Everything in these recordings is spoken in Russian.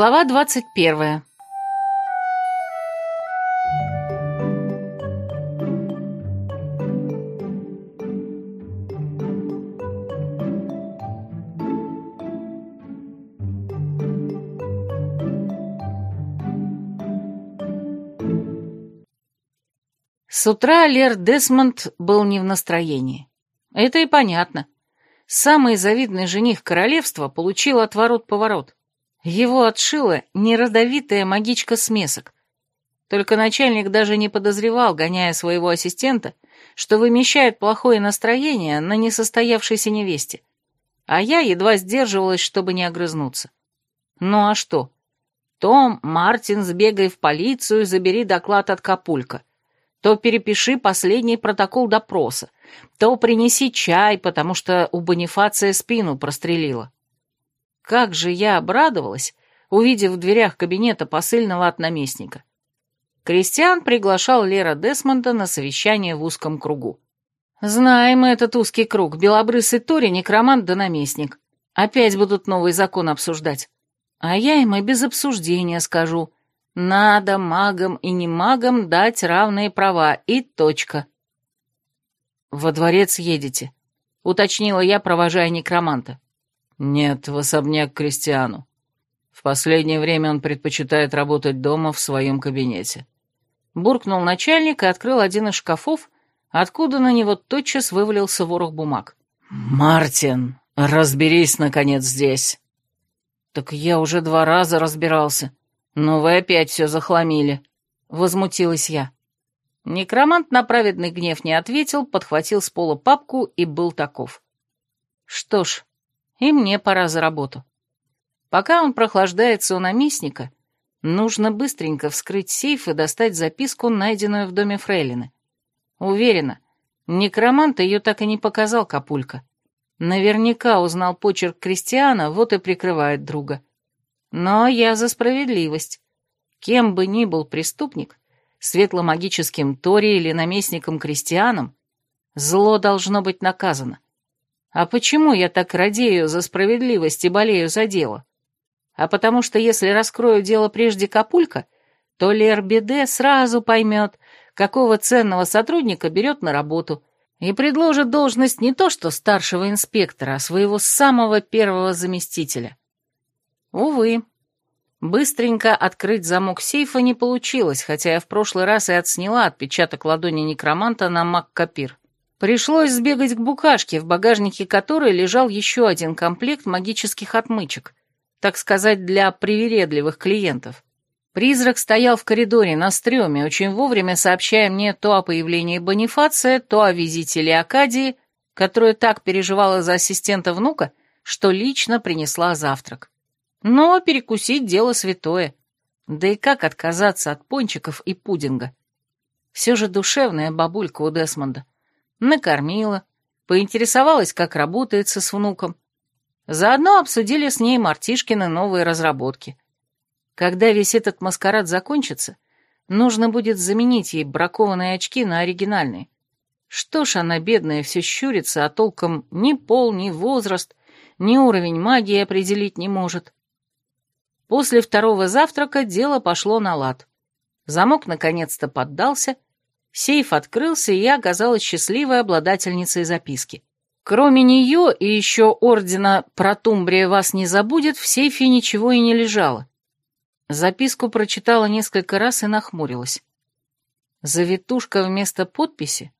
Глава двадцать первая. С утра Лер Десмонд был не в настроении. Это и понятно. Самый завидный жених королевства получил отворот-поворот. Его отшила неродовитая магичка смесок. Только начальник даже не подозревал, гоняя своего ассистента, что вымещает плохое настроение на несостоявшейся невесте. А я едва сдерживалась, чтобы не огрызнуться. Ну а что? Том, Мартин, сбегай в полицию, забери доклад от Капулька. То перепиши последний протокол допроса, то принеси чай, потому что у Бонифация спину прострелила. Как же я обрадовалась, увидев в дверях кабинета посыльного от наместника. Кристиан приглашал Лера Десмонда на совещание в узком кругу. Знаем мы этот узкий круг, белобрысый Тори, некромант да наместник. Опять будут новый закон обсуждать. А я им и без обсуждения скажу. Надо магам и не магам дать равные права, и точка. «Во дворец едете», — уточнила я, провожая некроманта. «Нет, в особняк Кристиану. В последнее время он предпочитает работать дома в своем кабинете». Буркнул начальник и открыл один из шкафов, откуда на него тотчас вывалился ворох бумаг. «Мартин, разберись, наконец, здесь!» «Так я уже два раза разбирался. Но вы опять все захламили», — возмутилась я. Некромант на праведный гнев не ответил, подхватил с пола папку и был таков. Что ж, и мне пора за работу. Пока он прохлаждается у наместника, нужно быстренько вскрыть сейф и достать записку, найденную в доме Фрейлины. Уверена, некромант ее так и не показал Капулька. Наверняка узнал почерк Кристиана, вот и прикрывает друга. Но я за справедливость. Кем бы ни был преступник, светломагическим Тори или наместником Кристианом, зло должно быть наказано. А почему я так радею за справедливость и болею за дело? А потому что если раскрою дело прежде Капулька, то Лер Беде сразу поймет, какого ценного сотрудника берет на работу, и предложит должность не то что старшего инспектора, а своего самого первого заместителя. Увы, быстренько открыть замок сейфа не получилось, хотя я в прошлый раз и отсняла отпечаток ладони некроманта на Маккапир. Пришлось сбегать к букашке, в багажнике которой лежал еще один комплект магических отмычек, так сказать, для привередливых клиентов. Призрак стоял в коридоре на стреме, очень вовремя сообщая мне то о появлении Бонифация, то о визите Леокадии, которая так переживала за ассистента внука, что лично принесла завтрак. Но перекусить дело святое. Да и как отказаться от пончиков и пудинга? Все же душевная бабулька у Десмонда накормила, поинтересовалась, как работается с внуком. Заодно обсудили с ней Мартишкины новые разработки. Когда весь этот маскарад закончится, нужно будет заменить ей бракованные очки на оригинальные. Что ж она, бедная, все щурится, а толком ни пол, ни возраст, ни уровень магии определить не может. После второго завтрака дело пошло на лад. Замок наконец-то поддался — Сейф открылся, и я оказалась счастливой обладательницей записки. Кроме нее и еще ордена «Протумбрия вас не забудет» в сейфе ничего и не лежало. Записку прочитала несколько раз и нахмурилась. Завитушка вместо подписи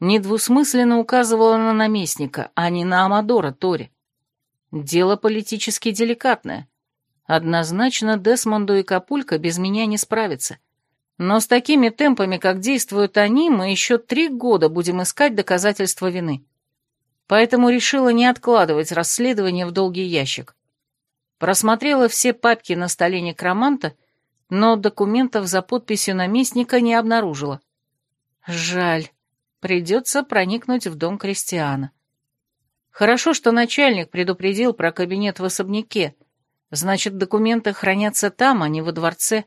недвусмысленно указывала на наместника, а не на Амадора Тори. Дело политически деликатное. Однозначно Десмонду и Капулька без меня не справятся. Но с такими темпами, как действуют они, мы еще три года будем искать доказательства вины. Поэтому решила не откладывать расследование в долгий ящик. Просмотрела все папки на столе некроманта, но документов за подписью наместника не обнаружила. Жаль, придется проникнуть в дом крестьяна. Хорошо, что начальник предупредил про кабинет в особняке. Значит, документы хранятся там, а не во дворце.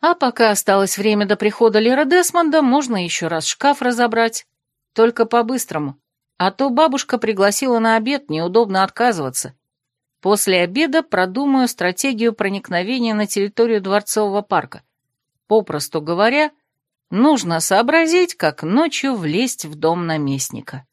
А пока осталось время до прихода Лера Десмонда, можно еще раз шкаф разобрать. Только по-быстрому. А то бабушка пригласила на обед, неудобно отказываться. После обеда продумаю стратегию проникновения на территорию Дворцового парка. Попросту говоря, нужно сообразить, как ночью влезть в дом наместника.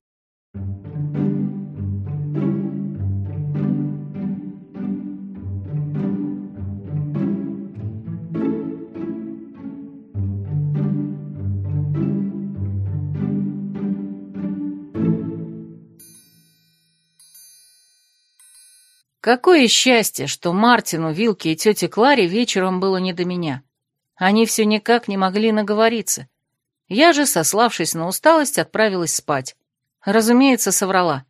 Какое счастье, что Мартину, Вилке и тете Кларе вечером было не до меня. Они все никак не могли наговориться. Я же, сославшись на усталость, отправилась спать. Разумеется, соврала.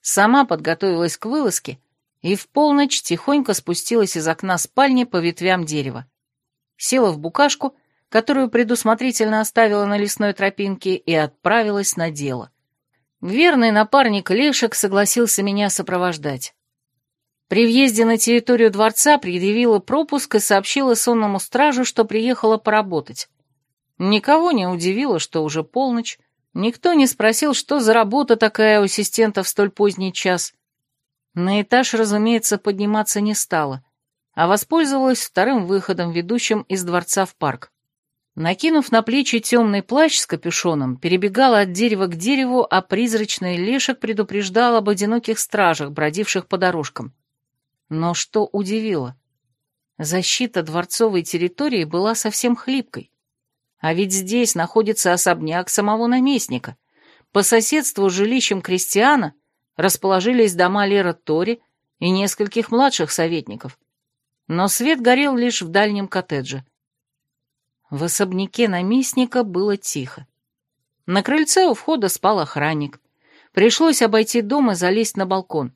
Сама подготовилась к вылазке и в полночь тихонько спустилась из окна спальни по ветвям дерева. Села в букашку, которую предусмотрительно оставила на лесной тропинке, и отправилась на дело. Верный напарник Лешек согласился меня сопровождать. При въезде на территорию дворца предъявила пропуск и сообщила сонному стражу, что приехала поработать. Никого не удивило, что уже полночь. Никто не спросил, что за работа такая у ассистента в столь поздний час. На этаж, разумеется, подниматься не стала, а воспользовалась вторым выходом, ведущим из дворца в парк. Накинув на плечи темный плащ с капюшоном, перебегала от дерева к дереву, а призрачный лешек предупреждал об одиноких стражах, бродивших по дорожкам. Но что удивило? Защита дворцовой территории была совсем хлипкой. А ведь здесь находится особняк самого наместника. По соседству с жилищем крестьяна расположились дома Лера Тори и нескольких младших советников. Но свет горел лишь в дальнем коттедже. В особняке наместника было тихо. На крыльце у входа спал охранник. Пришлось обойти дом и залезть на балкон.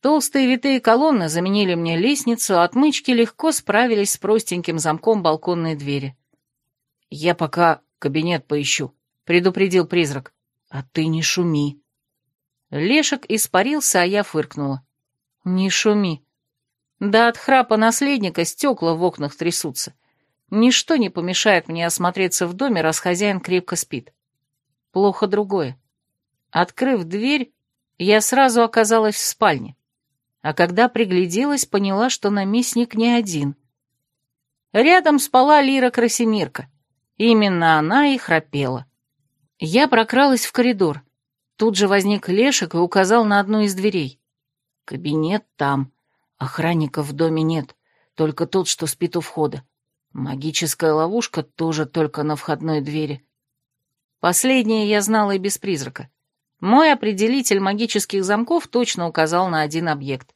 Толстые витые колонны заменили мне лестницу, а отмычки легко справились с простеньким замком балконной двери. «Я пока кабинет поищу», — предупредил призрак. «А ты не шуми». Лешек испарился, а я фыркнула. «Не шуми». Да от храпа наследника стекла в окнах трясутся. Ничто не помешает мне осмотреться в доме, раз хозяин крепко спит. Плохо другое. Открыв дверь, я сразу оказалась в спальне а когда пригляделась, поняла, что наместник не один. Рядом спала Лира Красимирка. Именно она и храпела. Я прокралась в коридор. Тут же возник Лешек и указал на одну из дверей. Кабинет там. Охранников в доме нет, только тот, что спит у входа. Магическая ловушка тоже только на входной двери. Последнее я знала и без призрака. Мой определитель магических замков точно указал на один объект.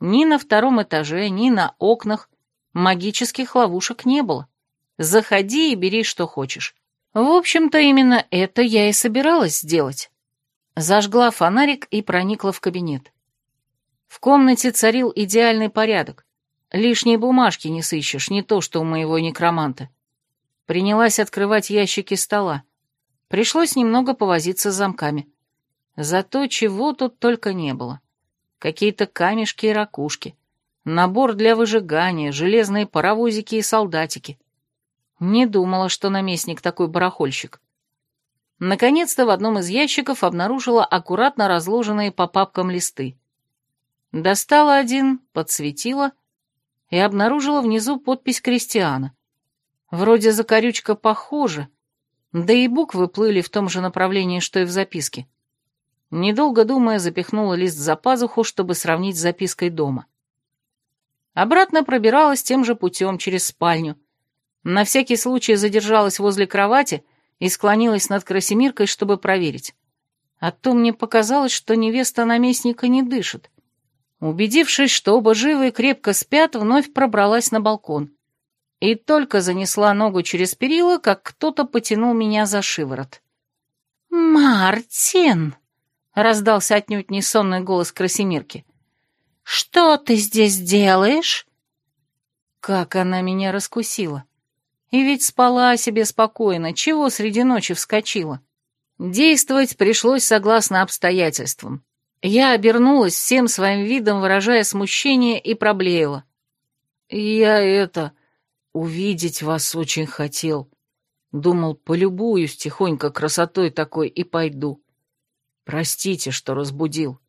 Ни на втором этаже, ни на окнах магических ловушек не было. Заходи и бери, что хочешь. В общем-то, именно это я и собиралась сделать. Зажгла фонарик и проникла в кабинет. В комнате царил идеальный порядок. Лишней бумажки не сыщешь, не то что у моего некроманта. Принялась открывать ящики стола. Пришлось немного повозиться с замками. Зато чего тут только не было. Какие-то камешки и ракушки, набор для выжигания, железные паровозики и солдатики. Не думала, что наместник такой барахольщик. Наконец-то в одном из ящиков обнаружила аккуратно разложенные по папкам листы. Достала один, подсветила и обнаружила внизу подпись крестьяна. Вроде закорючка похожа, да и буквы плыли в том же направлении, что и в записке. Недолго думая, запихнула лист за пазуху, чтобы сравнить с запиской дома. Обратно пробиралась тем же путем через спальню. На всякий случай задержалась возле кровати и склонилась над Красимиркой, чтобы проверить. А то мне показалось, что невеста наместника не дышит. Убедившись, что оба живы и крепко спят, вновь пробралась на балкон. И только занесла ногу через перила, как кто-то потянул меня за шиворот. «Мартин!» — раздался отнюдь не сонный голос Красимирки. «Что ты здесь делаешь?» Как она меня раскусила. И ведь спала себе спокойно, чего среди ночи вскочила. Действовать пришлось согласно обстоятельствам. Я обернулась всем своим видом, выражая смущение, и проблеяла. «Я это... увидеть вас очень хотел. Думал, полюбуюсь тихонько красотой такой и пойду. Простите, что разбудил.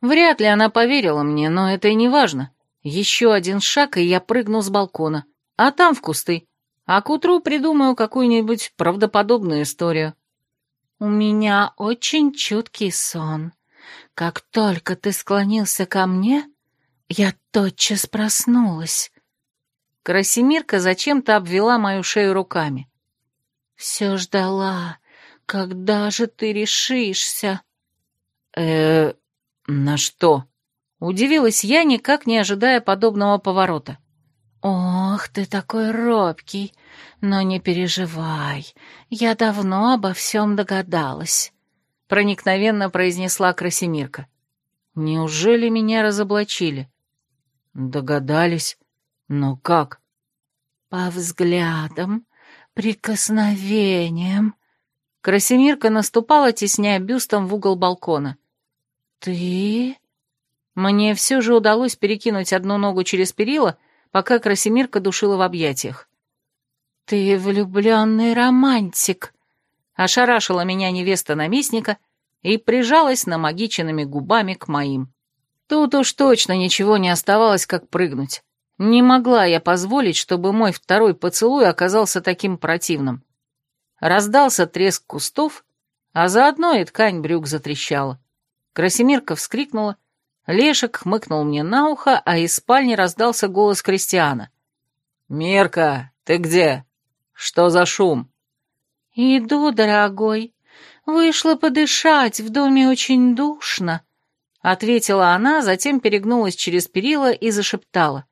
Вряд ли она поверила мне, но это и не важно. Еще один шаг, и я прыгну с балкона, а там в кусты. А к утру придумаю какую-нибудь правдоподобную историю. У меня очень чуткий сон. Как только ты склонился ко мне, я тотчас проснулась. Красимирка зачем-то обвела мою шею руками. Все ждала, когда же ты решишься? Э на что? Удивилась я, никак не ожидая подобного поворота. «Ох, ты такой робкий, но не переживай, я давно обо всем догадалась», — проникновенно произнесла Красимирка. «Неужели меня разоблачили?» «Догадались? Но как?» «По взглядам, прикосновениям». Красимирка наступала, тесняя бюстом в угол балкона. «Ты...» Мне все же удалось перекинуть одну ногу через перила — пока Красимирка душила в объятиях. «Ты влюбленный романтик!» — ошарашила меня невеста наместника и прижалась намагиченными губами к моим. Тут уж точно ничего не оставалось, как прыгнуть. Не могла я позволить, чтобы мой второй поцелуй оказался таким противным. Раздался треск кустов, а заодно и ткань брюк затрещала. Красимирка вскрикнула, Лешек хмыкнул мне на ухо, а из спальни раздался голос Кристиана. «Мирка, ты где? Что за шум?» «Иду, дорогой. Вышла подышать, в доме очень душно», — ответила она, затем перегнулась через перила и зашептала.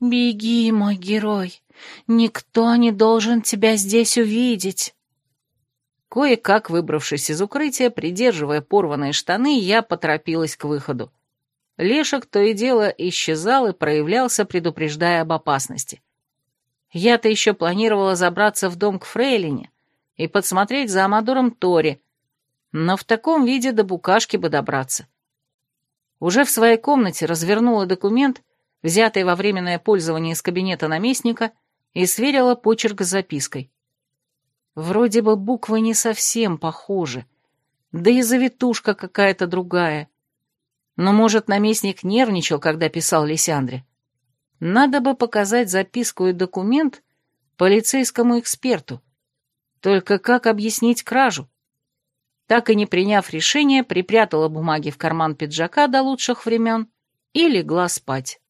«Беги, мой герой, никто не должен тебя здесь увидеть». Кое-как выбравшись из укрытия, придерживая порванные штаны, я поторопилась к выходу. Лешек то и дело исчезал и проявлялся, предупреждая об опасности. Я-то еще планировала забраться в дом к Фрейлине и подсмотреть за Амадором Тори, но в таком виде до букашки бы добраться. Уже в своей комнате развернула документ, взятый во временное пользование из кабинета наместника, и сверила почерк с запиской. Вроде бы буквы не совсем похожи, да и завитушка какая-то другая. Но, может, наместник нервничал, когда писал Лисяндре. Надо бы показать записку и документ полицейскому эксперту. Только как объяснить кражу? Так и не приняв решение, припрятала бумаги в карман пиджака до лучших времен и легла спать.